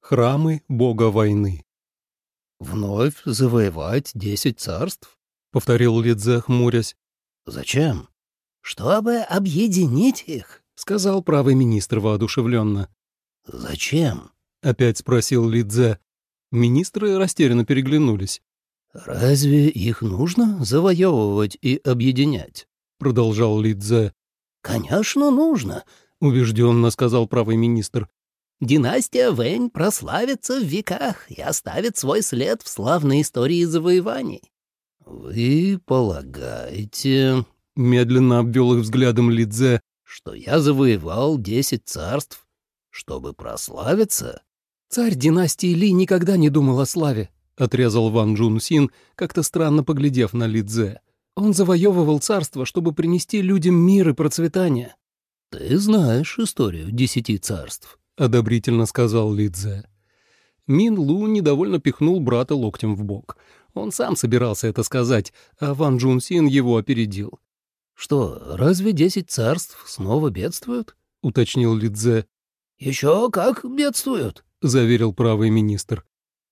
Храмы бога войны. «Вновь завоевать десять царств?» — повторил Лидзе, хмурясь. «Зачем?» «Чтобы объединить их», — сказал правый министр воодушевленно. «Зачем?» — опять спросил Лидзе. Министры растерянно переглянулись. «Разве их нужно завоевывать и объединять?» — продолжал Лидзе. «Конечно, нужно», — убежденно сказал правый министр. Династия Вэнь прославится в веках и оставит свой след в славной истории завоеваний. «Вы полагаете...» — медленно обвел их взглядом Лидзе. «Что я завоевал десять царств, чтобы прославиться?» «Царь династии Ли никогда не думал о славе», — отрезал Ван Джун Син, как-то странно поглядев на Лидзе. «Он завоевывал царство, чтобы принести людям мир и процветание». «Ты знаешь историю десяти царств», одобрительно сказал Лидзе. Мин Лу недовольно пихнул брата локтем в бок. Он сам собирался это сказать, а Ван Джун Син его опередил. «Что, разве десять царств снова бедствуют?» — уточнил Лидзе. «Еще как бедствуют», — заверил правый министр.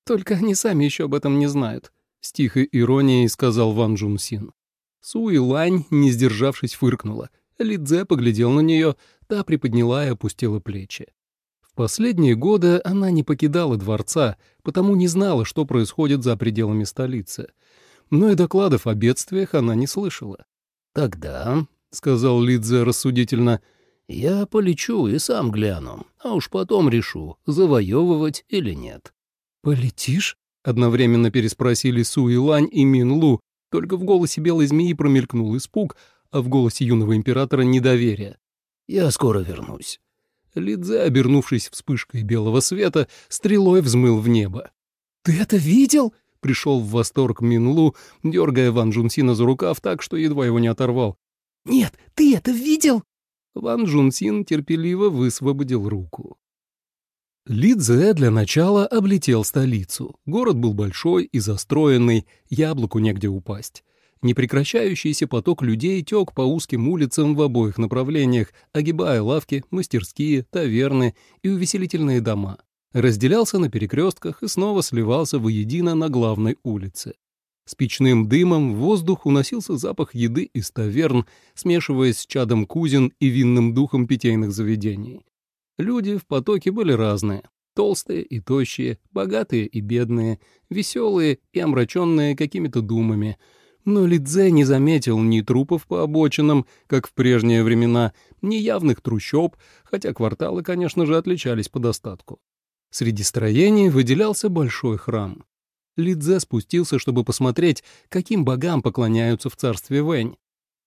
«Только они сами еще об этом не знают», — с тихой иронией сказал Ван Джун Син. Су и Лань, не сдержавшись, фыркнула. Лидзе поглядел на нее, та приподняла и опустила плечи. Последние годы она не покидала дворца, потому не знала, что происходит за пределами столицы. Но и докладов о бедствиях она не слышала. «Тогда», — сказал Лидзе рассудительно, — «я полечу и сам гляну, а уж потом решу, завоевывать или нет». «Полетишь?» — одновременно переспросили Су и Лань и Мин Лу, только в голосе белой змеи промелькнул испуг, а в голосе юного императора — недоверие. «Я скоро вернусь». Лидзе, обернувшись вспышкой белого света, стрелой взмыл в небо. «Ты это видел?» — пришел в восторг Минлу, дергая Ван Джунсина за рукав так, что едва его не оторвал. «Нет, ты это видел?» Ван Джунсин терпеливо высвободил руку. Лидзе для начала облетел столицу. Город был большой и застроенный, яблоку негде упасть. Непрекращающийся поток людей тек по узким улицам в обоих направлениях, огибая лавки, мастерские, таверны и увеселительные дома. Разделялся на перекрестках и снова сливался воедино на главной улице. С печным дымом в воздух уносился запах еды из таверн, смешиваясь с чадом кузин и винным духом питейных заведений. Люди в потоке были разные. Толстые и тощие, богатые и бедные, веселые и омраченные какими-то думами — но Лидзе не заметил ни трупов по обочинам, как в прежние времена, ни явных трущоб, хотя кварталы, конечно же, отличались по достатку. Среди строений выделялся большой храм. Лидзе спустился, чтобы посмотреть, каким богам поклоняются в царстве Вэнь.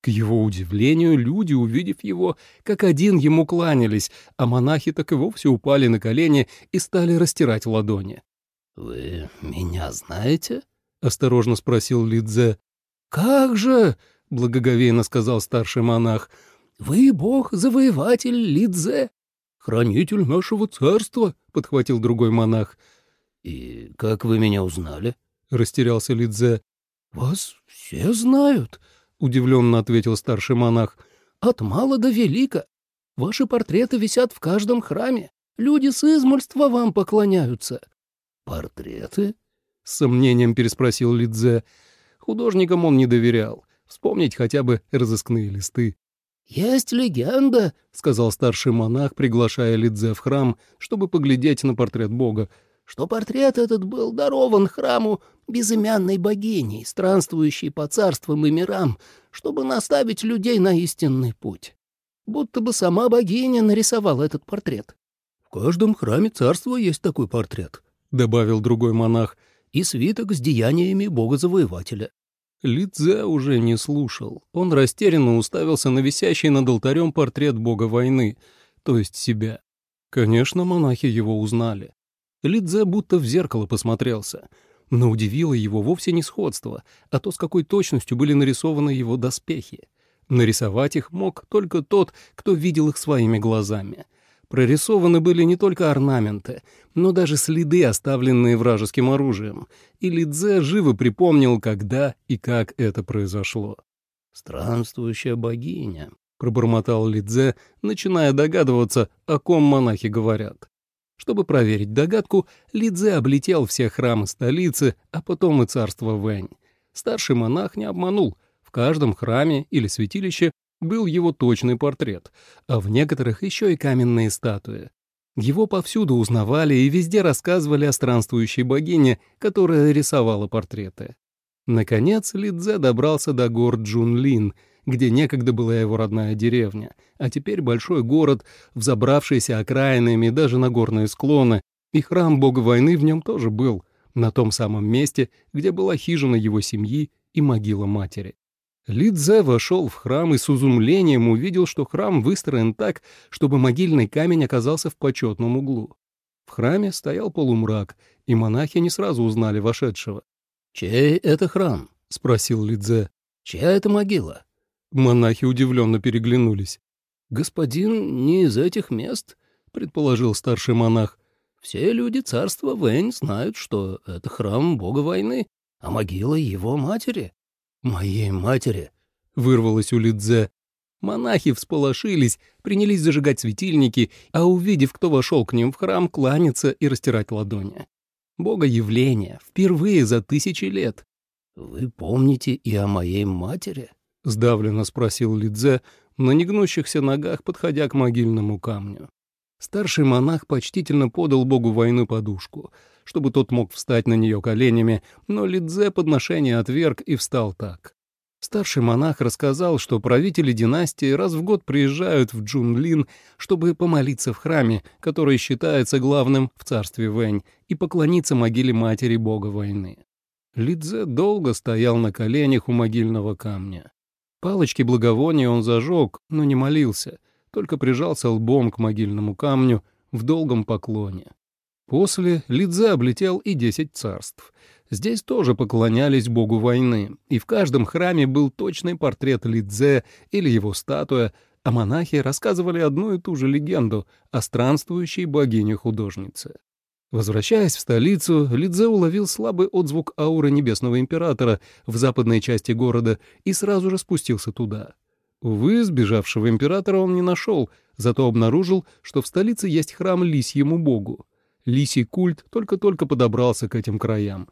К его удивлению, люди, увидев его, как один ему кланялись, а монахи так и вовсе упали на колени и стали растирать ладони. «Вы меня знаете?» — осторожно спросил Лидзе. «Как же!» — благоговейно сказал старший монах. «Вы бог-завоеватель Лидзе, хранитель нашего царства», — подхватил другой монах. «И как вы меня узнали?» — растерялся Лидзе. «Вас все знают», — удивленно ответил старший монах. «От мала до велика. Ваши портреты висят в каждом храме. Люди с измольства вам поклоняются». «Портреты?» — с сомнением переспросил Лидзе. Художникам он не доверял. Вспомнить хотя бы разыскные листы. «Есть легенда», — сказал старший монах, приглашая Лидзе в храм, чтобы поглядеть на портрет бога, что портрет этот был дарован храму безымянной богиней, странствующей по царствам и мирам, чтобы наставить людей на истинный путь. Будто бы сама богиня нарисовала этот портрет. — В каждом храме царства есть такой портрет, — добавил другой монах, — и свиток с деяниями бога-завоевателя. Лидзе уже не слушал. Он растерянно уставился на висящий над алтарем портрет бога войны, то есть себя. Конечно, монахи его узнали. Лидзе будто в зеркало посмотрелся. Но удивило его вовсе не сходство, а то, с какой точностью были нарисованы его доспехи. Нарисовать их мог только тот, кто видел их своими глазами — Прорисованы были не только орнаменты, но даже следы, оставленные вражеским оружием, и Лидзе живо припомнил, когда и как это произошло. «Странствующая богиня», — пробормотал Лидзе, начиная догадываться, о ком монахи говорят. Чтобы проверить догадку, Лидзе облетел все храмы столицы, а потом и царство Вэнь. Старший монах не обманул. В каждом храме или святилище был его точный портрет, а в некоторых еще и каменные статуи. Его повсюду узнавали и везде рассказывали о странствующей богине, которая рисовала портреты. Наконец Лидзе добрался до гор Джунлин, где некогда была его родная деревня, а теперь большой город, взобравшийся окраинами даже на горные склоны, и храм бога войны в нем тоже был, на том самом месте, где была хижина его семьи и могила матери. Лидзе вошел в храм и с изумлением увидел, что храм выстроен так, чтобы могильный камень оказался в почетном углу. В храме стоял полумрак, и монахи не сразу узнали вошедшего. «Чей это храм?» — спросил Лидзе. «Чья это могила?» Монахи удивленно переглянулись. «Господин не из этих мест», — предположил старший монах. «Все люди царства Вэнь знают, что это храм бога войны, а могила его матери». «Моей матери!» — вырвалось у Лидзе. Монахи всполошились, принялись зажигать светильники, а увидев, кто вошел к ним в храм, кланяться и растирать ладони. Бога явления впервые за тысячи лет. «Вы помните и о моей матери?» — сдавленно спросил Лидзе, на негнущихся ногах подходя к могильному камню. Старший монах почтительно подал богу войны подушку, чтобы тот мог встать на нее коленями, но Лидзе подношение отверг и встал так. Старший монах рассказал, что правители династии раз в год приезжают в Джунлин, чтобы помолиться в храме, который считается главным в царстве Вэнь, и поклониться могиле матери бога войны. Лидзе долго стоял на коленях у могильного камня. Палочки благовония он зажег, но не молился, только прижался лбом к могильному камню в долгом поклоне. После Лидзе облетел и десять царств. Здесь тоже поклонялись богу войны, и в каждом храме был точный портрет Лидзе или его статуя, а монахи рассказывали одну и ту же легенду о странствующей богине-художнице. Возвращаясь в столицу, Лидзе уловил слабый отзвук ауры Небесного Императора в западной части города и сразу же спустился туда. Увы, сбежавшего императора он не нашел, зато обнаружил, что в столице есть храм Лисьему богу. Лисий культ только-только подобрался к этим краям.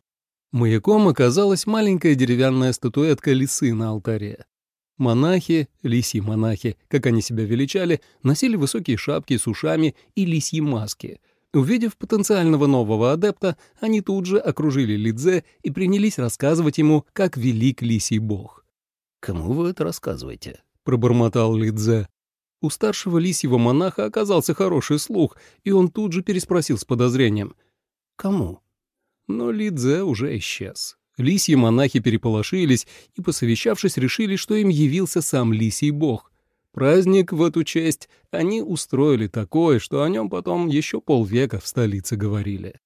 Маяком оказалась маленькая деревянная статуэтка лисы на алтаре. Монахи, лисьи монахи, как они себя величали, носили высокие шапки с ушами и лисьи маски — Увидев потенциального нового адепта, они тут же окружили Лидзе и принялись рассказывать ему, как велик лисий бог. «Кому вы это рассказываете?» — пробормотал Лидзе. У старшего лисьего монаха оказался хороший слух, и он тут же переспросил с подозрением. «Кому?» Но Лидзе уже исчез. Лисьи монахи переполошились и, посовещавшись, решили, что им явился сам лисий бог — Праздник в эту честь они устроили такой, что о нем потом еще полвека в столице говорили.